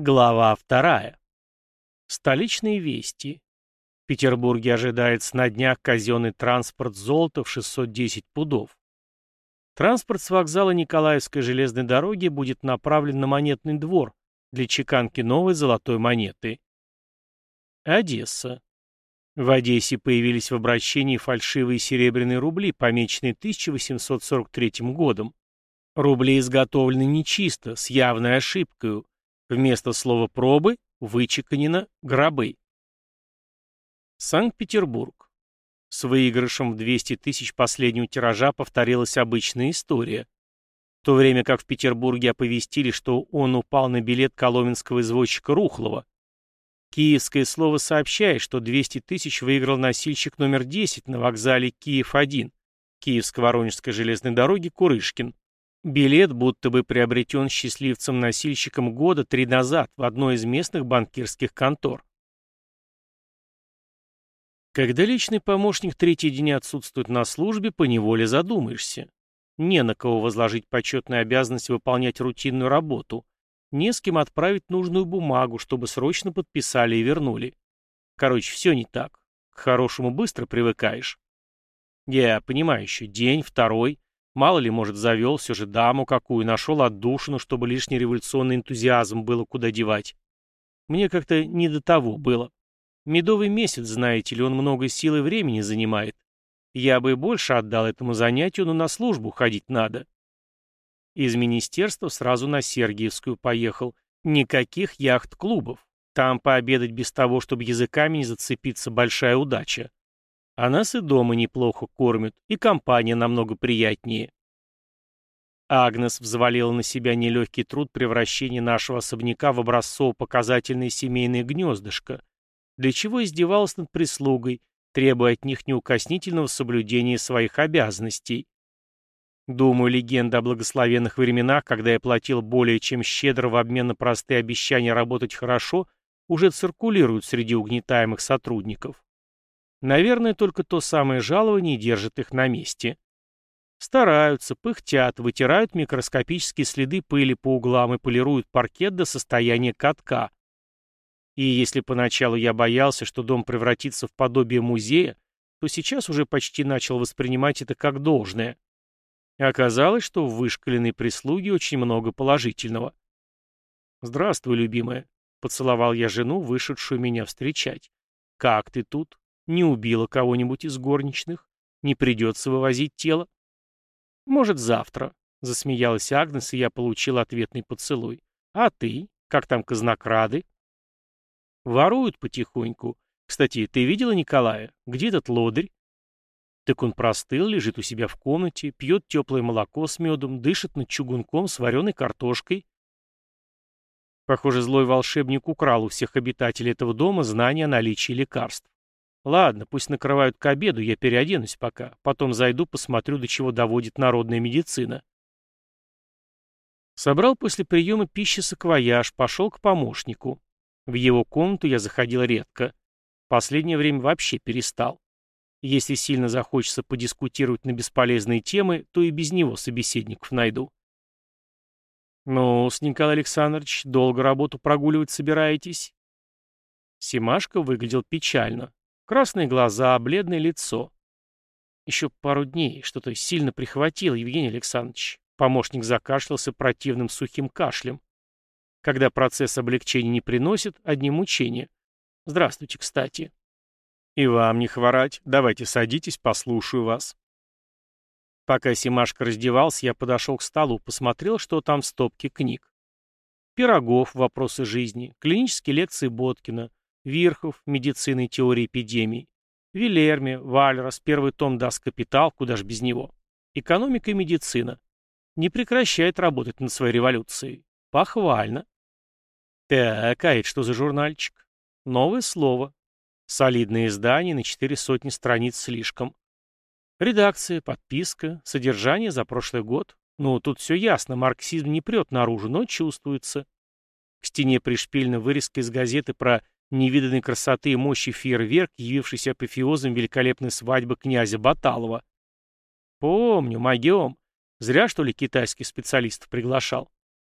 Глава вторая. Столичные вести. В Петербурге ожидается на днях казенный транспорт золота в 610 пудов. Транспорт с вокзала Николаевской железной дороги будет направлен на монетный двор для чеканки новой золотой монеты. Одесса. В Одессе появились в обращении фальшивые серебряные рубли, помеченные 1843 годом. Рубли изготовлены нечисто, с явной ошибкой, Вместо слова «пробы» вычеканено «гробы». Санкт-Петербург. С выигрышем в 200 тысяч последнего тиража повторилась обычная история. В то время как в Петербурге оповестили, что он упал на билет коломенского извозчика Рухлова. Киевское слово сообщает, что 200 тысяч выиграл носильщик номер 10 на вокзале Киев-1 Киевско-Воронежской железной дороги Курышкин. Билет будто бы приобретен счастливцем-носильщиком года три назад в одной из местных банкирских контор. Когда личный помощник третий день отсутствует на службе, поневоле задумаешься. Не на кого возложить почетную обязанность выполнять рутинную работу. Не с кем отправить нужную бумагу, чтобы срочно подписали и вернули. Короче, все не так. К хорошему быстро привыкаешь. Я понимаю еще, день, второй, Мало ли, может, завел все же даму какую, нашел отдушину, чтобы лишний революционный энтузиазм было куда девать. Мне как-то не до того было. Медовый месяц, знаете ли, он много сил и времени занимает. Я бы больше отдал этому занятию, но на службу ходить надо. Из министерства сразу на Сергиевскую поехал. Никаких яхт-клубов. Там пообедать без того, чтобы языками не зацепиться, большая удача. А нас и дома неплохо кормят, и компания намного приятнее. Агнес взвалила на себя нелегкий труд превращения нашего особняка в образцово-показательное семейное гнездышко, для чего издевалась над прислугой, требуя от них неукоснительного соблюдения своих обязанностей. Думаю, легенда о благословенных временах, когда я платил более чем щедро в обмен на простые обещания работать хорошо, уже циркулирует среди угнетаемых сотрудников. Наверное, только то самое жалование держит их на месте. Стараются, пыхтят, вытирают микроскопические следы пыли по углам и полируют паркет до состояния катка. И если поначалу я боялся, что дом превратится в подобие музея, то сейчас уже почти начал воспринимать это как должное. И оказалось, что в вышкаленной прислуге очень много положительного. «Здравствуй, любимая», — поцеловал я жену, вышедшую меня встречать. «Как ты тут? Не убила кого-нибудь из горничных? Не придется вывозить тело? Может, завтра, — засмеялась Агнес, и я получил ответный поцелуй. А ты? Как там казнокрады? Воруют потихоньку. Кстати, ты видела Николая? Где этот лодырь? Так он простыл, лежит у себя в комнате, пьет теплое молоко с медом, дышит над чугунком с вареной картошкой. Похоже, злой волшебник украл у всех обитателей этого дома знания о наличии лекарств. Ладно, пусть накрывают к обеду, я переоденусь пока. Потом зайду, посмотрю, до чего доводит народная медицина. Собрал после приема пищи саквояж, пошел к помощнику. В его комнату я заходил редко. Последнее время вообще перестал. Если сильно захочется подискутировать на бесполезные темы, то и без него собеседников найду. ну с Николай Александрович, долго работу прогуливать собираетесь?» Семашко выглядел печально. Красные глаза, бледное лицо. Еще пару дней что-то сильно прихватило, Евгений Александрович. Помощник закашлялся противным сухим кашлем. Когда процесс облегчения не приносит, одни мучения. Здравствуйте, кстати. И вам не хворать. Давайте садитесь, послушаю вас. Пока Симашка раздевался, я подошел к столу, посмотрел, что там в стопке книг. Пирогов «Вопросы жизни», клинические лекции Боткина, Вирхов, медицина и теория эпидемий. Вилерме, Вальрос, первый том даст капитал, куда ж без него. Экономика и медицина. Не прекращает работать над своей революцией. Похвально. Так, а это что за журнальчик? Новое слово. Солидное издание на четыре сотни страниц слишком. Редакция, подписка, содержание за прошлый год. Ну, тут все ясно, марксизм не прет наружу, но чувствуется. К стене пришпильна вырезка из газеты про невиданной красоты и мощи фейерверк, явившийся апофеозом великолепной свадьбы князя Баталова. Помню, могем. Зря, что ли, китайских специалистов приглашал.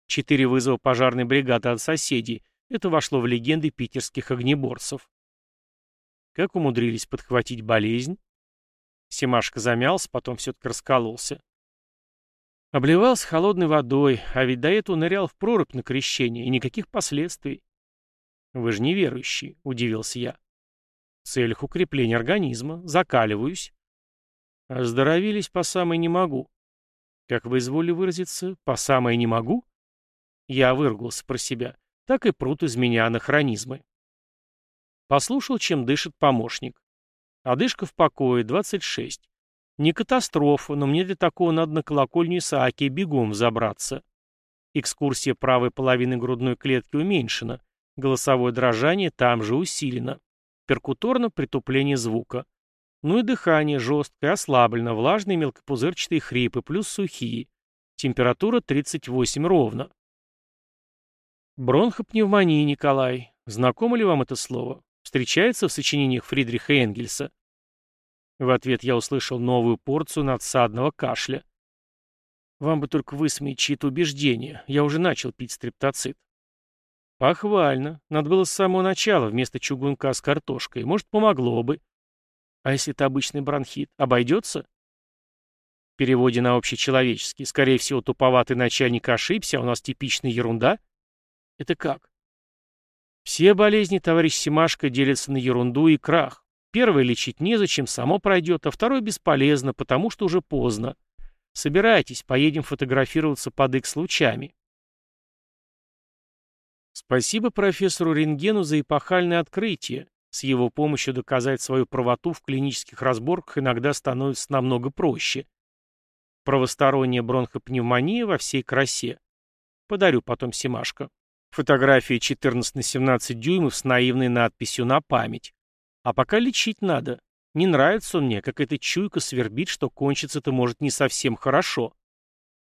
Четыре вызова пожарной бригады от соседей. Это вошло в легенды питерских огнеборцев. Как умудрились подхватить болезнь? Семашка замялся, потом все-таки раскололся. Обливался холодной водой, а ведь до этого нырял в прорубь на крещение, и никаких последствий. Вы же неверующий, удивился я. В целях укрепления организма, закаливаюсь. Оздоровились по самой не могу. Как вы изволили выразиться, по самой не могу? Я выругался про себя. Так и прут из меня анахронизмы. Послушал, чем дышит помощник. Одышка в покое, 26. Не катастрофа, но мне для такого надо на колокольню Исаакия бегом забраться. Экскурсия правой половины грудной клетки уменьшена. Голосовое дрожание там же усилено. Перкуторно притупление звука. Ну и дыхание жесткое, ослаблено, влажные мелкопузырчатые хрипы, плюс сухие. Температура 38 ровно. Бронхопневмония, Николай. Знакомо ли вам это слово? Встречается в сочинениях Фридриха Энгельса? В ответ я услышал новую порцию надсадного кашля. Вам бы только высмеять чьи-то убеждения. Я уже начал пить стриптоцит. Похвально. Надо было с самого начала, вместо чугунка с картошкой. Может, помогло бы. А если это обычный бронхит, обойдется? В переводе на общечеловеческий. Скорее всего, туповатый начальник ошибся, а у нас типичная ерунда. Это как? Все болезни, товарищ Семашко, делятся на ерунду и крах. Первое лечить незачем, само пройдет, а второе бесполезно, потому что уже поздно. Собирайтесь, поедем фотографироваться под X-лучами. Спасибо профессору Рентгену за эпохальное открытие. С его помощью доказать свою правоту в клинических разборках иногда становится намного проще. Правосторонняя бронхопневмония во всей красе. Подарю потом Семашко. Фотографии 14 на 17 дюймов с наивной надписью на память. А пока лечить надо. Не нравится он мне, как эта чуйка свербит, что кончится-то может не совсем хорошо.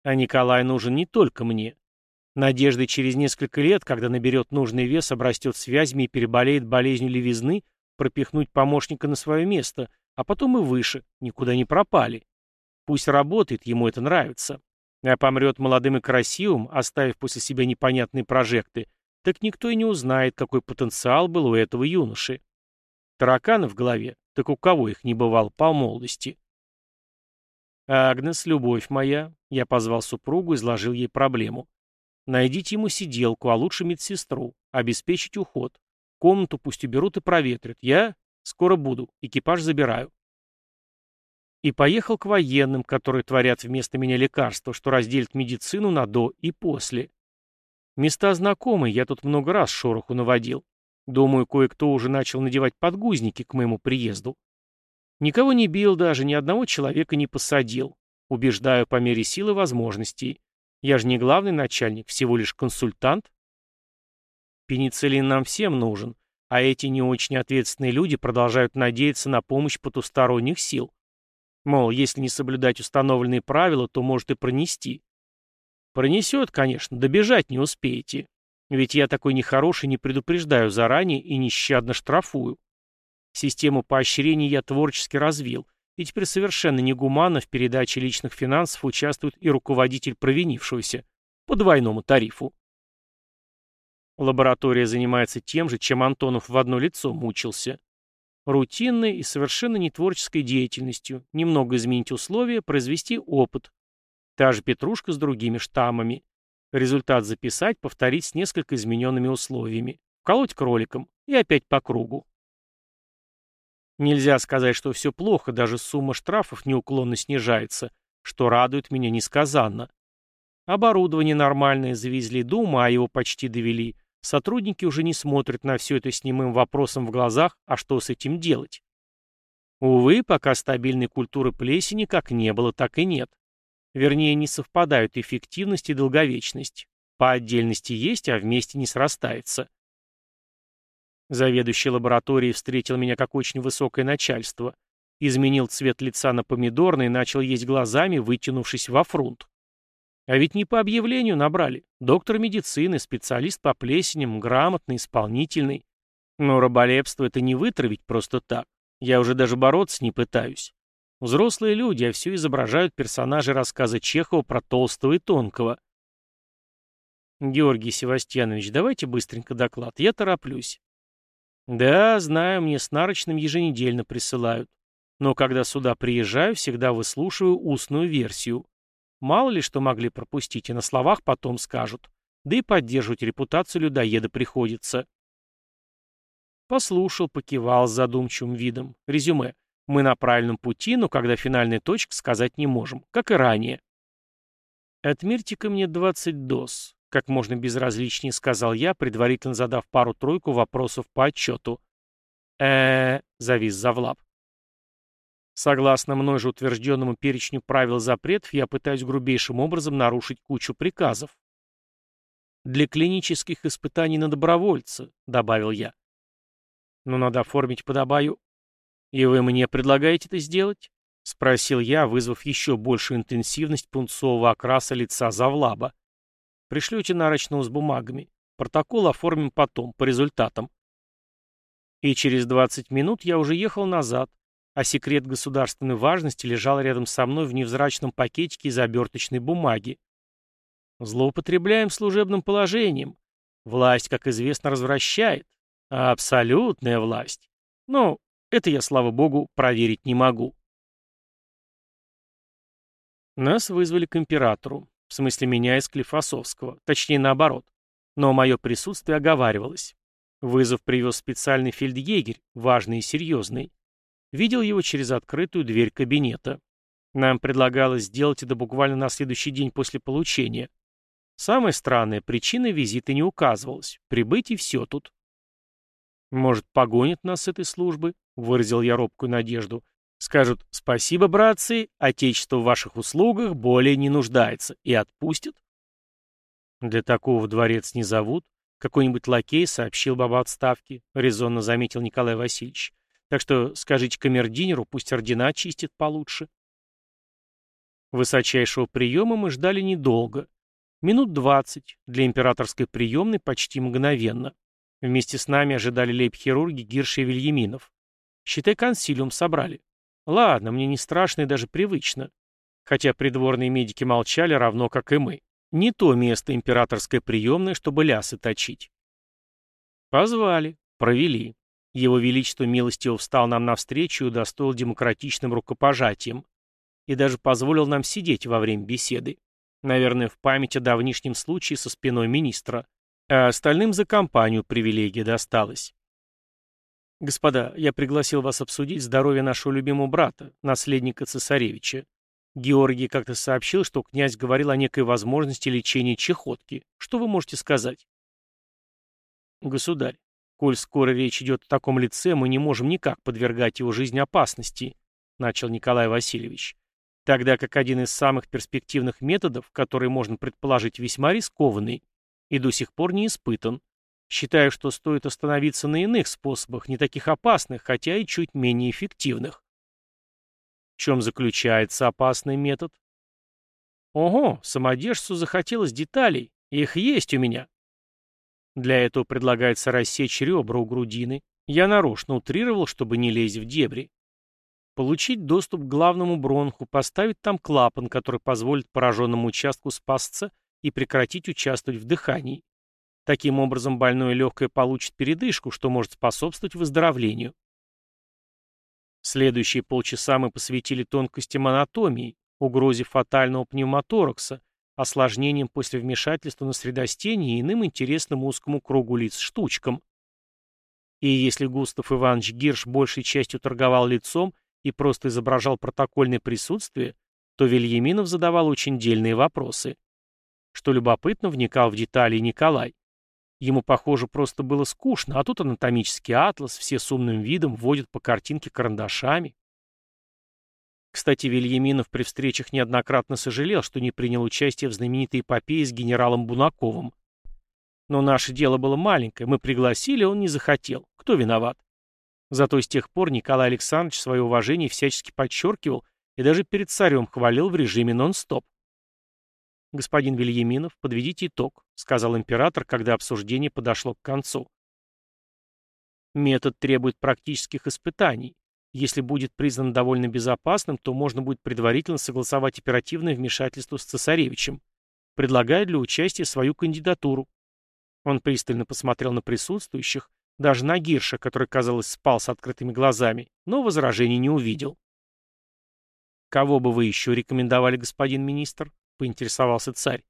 А Николай нужен не только мне. Надеждой через несколько лет, когда наберет нужный вес, обрастет связями и переболеет болезнью левизны, пропихнуть помощника на свое место, а потом и выше, никуда не пропали. Пусть работает, ему это нравится. А помрет молодым и красивым, оставив после себя непонятные прожекты, так никто и не узнает, какой потенциал был у этого юноши. Тараканы в голове, так у кого их не бывал по молодости? «Агнес, любовь моя», — я позвал супругу и изложил ей проблему. «Найдите ему сиделку, а лучше медсестру. Обеспечить уход. Комнату пусть уберут и проветрят. Я скоро буду. Экипаж забираю». И поехал к военным, которые творят вместо меня лекарства, что разделит медицину на до и после. Места знакомые, я тут много раз шороху наводил. Думаю, кое-кто уже начал надевать подгузники к моему приезду. Никого не бил даже, ни одного человека не посадил. Убеждаю по мере силы возможностей. Я же не главный начальник, всего лишь консультант. Пенициллин нам всем нужен, а эти не очень ответственные люди продолжают надеяться на помощь потусторонних сил. Мол, если не соблюдать установленные правила, то может и пронести. Пронесет, конечно, добежать не успеете. Ведь я такой нехороший не предупреждаю заранее и нещадно штрафую. Систему поощрений я творчески развил, и теперь совершенно негуманно в передаче личных финансов участвует и руководитель провинившегося по двойному тарифу. Лаборатория занимается тем же, чем Антонов в одно лицо мучился. Рутинной и совершенно нетворческой деятельностью, немного изменить условия, произвести опыт. Та же петрушка с другими штаммами. Результат записать, повторить с несколько измененными условиями. Колоть кроликом. И опять по кругу. Нельзя сказать, что все плохо, даже сумма штрафов неуклонно снижается, что радует меня несказанно. Оборудование нормальное завезли до ума, его почти довели. Сотрудники уже не смотрят на все это с немым вопросом в глазах, а что с этим делать? Увы, пока стабильной культуры плесени как не было, так и нет. Вернее, не совпадают эффективность и долговечность. По отдельности есть, а вместе не срастается. Заведующий лабораторией встретил меня как очень высокое начальство. Изменил цвет лица на помидорный и начал есть глазами, вытянувшись во фрунт. А ведь не по объявлению набрали. Доктор медицины, специалист по плесеням, грамотный, исполнительный. Но раболепство это не вытравить просто так. Я уже даже бороться не пытаюсь. Взрослые люди, а все изображают персонажи рассказа Чехова про Толстого и Тонкого. Георгий Севастьянович, давайте быстренько доклад, я тороплюсь. Да, знаю, мне с нарочным еженедельно присылают. Но когда сюда приезжаю, всегда выслушиваю устную версию. Мало ли что могли пропустить, и на словах потом скажут. Да и поддерживать репутацию людоеда приходится. Послушал, покивал с задумчивым видом. Резюме. Мы на правильном пути, но когда финальная точка, сказать не можем, как и ранее. «Отмерьте-ка мне 20 доз», — как можно безразличнее сказал я, предварительно задав пару-тройку вопросов по отчету. э завис Завлап. Согласно мной же утвержденному перечню правил запретов, я пытаюсь грубейшим образом нарушить кучу приказов. «Для клинических испытаний на добровольца», — добавил я. «Но надо оформить подобаю». «И вы мне предлагаете это сделать?» — спросил я, вызвав еще большую интенсивность пунцового окраса лица Завлаба. «Пришлете нарочного с бумагами. Протокол оформим потом, по результатам». И через 20 минут я уже ехал назад, а секрет государственной важности лежал рядом со мной в невзрачном пакетике из оберточной бумаги. Злоупотребляем служебным положением. Власть, как известно, развращает. А абсолютная власть. Ну, это я, слава богу, проверить не могу. Нас вызвали к императору. В смысле меня из Клифосовского. Точнее, наоборот. Но мое присутствие оговаривалось. Вызов привез специальный фельдъегерь, важный и серьезный. Видел его через открытую дверь кабинета. Нам предлагалось сделать это буквально на следующий день после получения. Самое странное, причина визита не указывалась. Прибыть и все тут. «Может, погонят нас с этой службы?» — выразил я робкую надежду. «Скажут, спасибо, братцы, отечество в ваших услугах более не нуждается, и отпустят?» «Для такого в дворец не зовут. Какой-нибудь лакей сообщил бы об отставке», — резонно заметил Николай Васильевич. «Так что скажите камердинеру, пусть ордена чистит получше». Высочайшего приема мы ждали недолго. Минут двадцать, для императорской приемной почти мгновенно. Вместе с нами ожидали лейб-хирурги Гирши и Вильяминов. Считай, консилиум собрали. Ладно, мне не страшно и даже привычно. Хотя придворные медики молчали, равно как и мы. Не то место императорской приемной, чтобы лясы точить. Позвали, провели. Его Величество милостиво встал нам навстречу и удостоил демократичным рукопожатием. И даже позволил нам сидеть во время беседы. Наверное, в память о давнишнем случае со спиной министра. А остальным за компанию привилегия досталась. Господа, я пригласил вас обсудить здоровье нашего любимого брата, наследника цесаревича. Георгий как-то сообщил, что князь говорил о некой возможности лечения чехотки. Что вы можете сказать? Государь, коль скоро речь идет о таком лице, мы не можем никак подвергать его жизни опасности, начал Николай Васильевич тогда как один из самых перспективных методов, который можно предположить весьма рискованный, и до сих пор не испытан. Считаю, что стоит остановиться на иных способах, не таких опасных, хотя и чуть менее эффективных. В чем заключается опасный метод? Ого, самодержцу захотелось деталей, их есть у меня. Для этого предлагается рассечь ребра у грудины. Я нарочно утрировал, чтобы не лезть в дебри. Получить доступ к главному бронху, поставить там клапан, который позволит пораженному участку спасться и прекратить участвовать в дыхании. Таким образом, больное легкое получит передышку, что может способствовать выздоровлению. Следующие полчаса мы посвятили тонкостям анатомии, угрозе фатального пневмоторакса, осложнениям после вмешательства на средостение и иным интересным узкому кругу лиц штучкам. И если Густав Иванович Гирш большей частью торговал лицом и просто изображал протокольное присутствие, то Вильяминов задавал очень дельные вопросы. Что любопытно, вникал в детали Николай. Ему, похоже, просто было скучно, а тут анатомический атлас, все с умным видом вводят по картинке карандашами. Кстати, Вильяминов при встречах неоднократно сожалел, что не принял участие в знаменитой эпопее с генералом Бунаковым. Но наше дело было маленькое, мы пригласили, он не захотел. Кто виноват? Зато с тех пор Николай Александрович свое уважение всячески подчеркивал и даже перед царем хвалил в режиме нон-стоп. «Господин Вильяминов, подведите итог», — сказал император, когда обсуждение подошло к концу. Метод требует практических испытаний. Если будет признан довольно безопасным, то можно будет предварительно согласовать оперативное вмешательство с цесаревичем. Предлагаю для участия свою кандидатуру. Он пристально посмотрел на присутствующих, даже на Гирша, который, казалось, спал с открытыми глазами, но возражений не увидел. «Кого бы вы еще рекомендовали, господин министр?» — поинтересовался царь.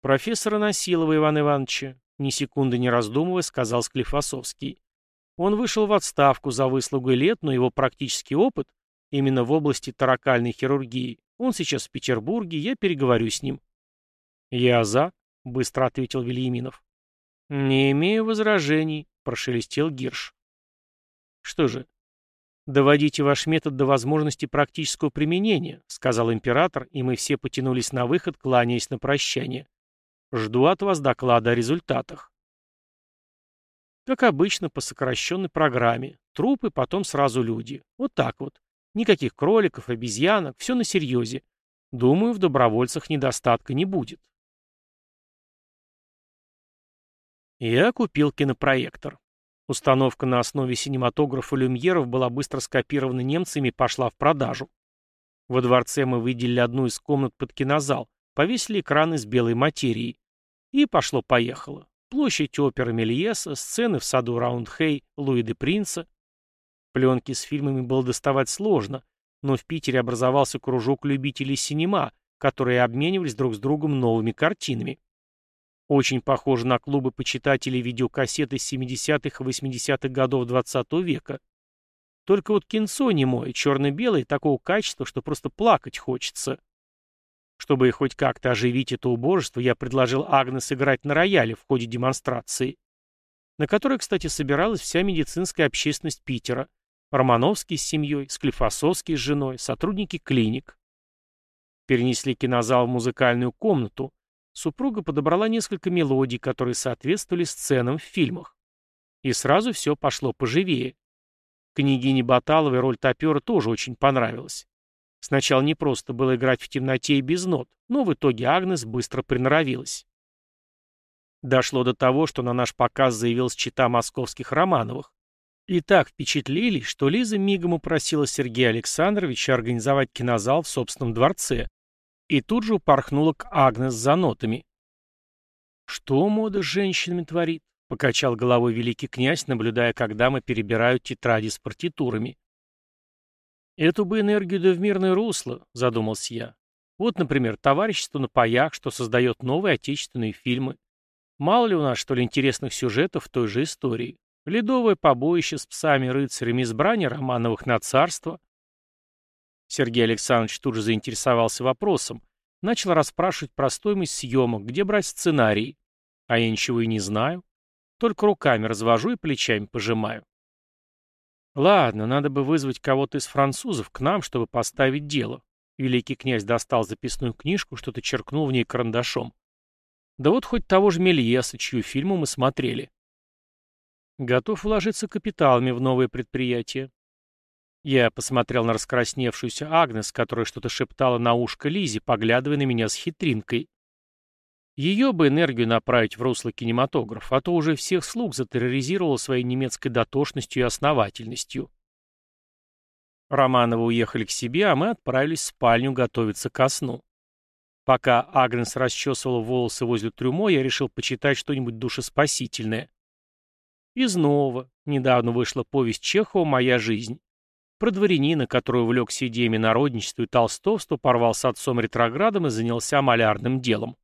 «Профессора Насилова Ивана Ивановича», — ни секунды не раздумывая, сказал Склифосовский. Он вышел в отставку за выслугой лет, но его практический опыт, именно в области таракальной хирургии, он сейчас в Петербурге, я переговорю с ним. «Я за», — быстро ответил Вильяминов. «Не имею возражений», — прошелестел Гирш. «Что же, доводите ваш метод до возможности практического применения», — сказал император, и мы все потянулись на выход, кланяясь на прощание. «Жду от вас доклада о результатах». Как обычно, по сокращенной программе. Трупы, потом сразу люди. Вот так вот. Никаких кроликов, обезьянок, все на серьезе. Думаю, в добровольцах недостатка не будет. Я купил кинопроектор. Установка на основе синематографа люмьеров была быстро скопирована немцами и пошла в продажу. Во дворце мы выделили одну из комнат под кинозал, повесили экран из белой материи. И пошло-поехало. Площадь оперы Мельеса, сцены в саду Раундхей, Луи де Принца. Пленки с фильмами было доставать сложно, но в Питере образовался кружок любителей синема, которые обменивались друг с другом новыми картинами. Очень похоже на клубы почитателей видеокассет из 70-х и 80-х годов 20 -го века. Только вот кинцо не мое, черно-белое, такого качества, что просто плакать хочется. Чтобы хоть как-то оживить это убожество, я предложил Агнес играть на рояле в ходе демонстрации, на которой, кстати, собиралась вся медицинская общественность Питера. Романовский с семьей, Склифосовский с женой, сотрудники клиник. Перенесли кинозал в музыкальную комнату, супруга подобрала несколько мелодий, которые соответствовали сценам в фильмах. И сразу все пошло поживее. Княгине Баталовой роль топера тоже очень понравилась. Сначала не просто было играть в темноте и без нот, но в итоге Агнес быстро приноровилась. Дошло до того, что на наш показ заявилась чита московских Романовых. И так впечатлились, что Лиза мигом упросила Сергея Александровича организовать кинозал в собственном дворце, и тут же упорхнула к Агнес за нотами. «Что мода с женщинами творит?» — покачал головой великий князь, наблюдая, как дамы перебирают тетради с партитурами. «Эту бы энергию да в мирное русло», — задумался я. «Вот, например, товарищество на паях, что создает новые отечественные фильмы. Мало ли у нас, что ли, интересных сюжетов в той же истории. Ледовое побоище с псами-рыцарями, избрание Романовых на царство, Сергей Александрович тут же заинтересовался вопросом, начал расспрашивать про стоимость съемок, где брать сценарий. А я ничего и не знаю. Только руками развожу и плечами пожимаю. Ладно, надо бы вызвать кого-то из французов к нам, чтобы поставить дело. Великий князь достал записную книжку, что-то черкнул в ней карандашом. Да вот хоть того же Мельеса, чью фильму мы смотрели. Готов вложиться капиталами в новое предприятие. Я посмотрел на раскрасневшуюся Агнес, которая что-то шептала на ушко Лизе, поглядывая на меня с хитринкой. Ее бы энергию направить в русло кинематографа, а то уже всех слуг затерроризировала своей немецкой дотошностью и основательностью. Романовы уехали к себе, а мы отправились в спальню готовиться ко сну. Пока Агнес расчесывала волосы возле трюмо, я решил почитать что-нибудь душеспасительное. Из нового. Недавно вышла повесть Чехова «Моя жизнь». Про дворянина, который увлекся идеями народничества и толстовства, порвал с отцом ретроградом и занялся малярным делом.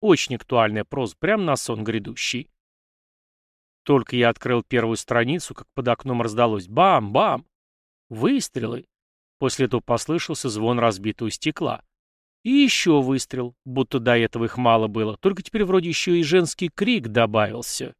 Очень актуальная проза, прямо на сон грядущий. Только я открыл первую страницу, как под окном раздалось «бам-бам!» Выстрелы. После этого послышался звон разбитого стекла. И еще выстрел, будто до этого их мало было, только теперь вроде еще и женский крик добавился.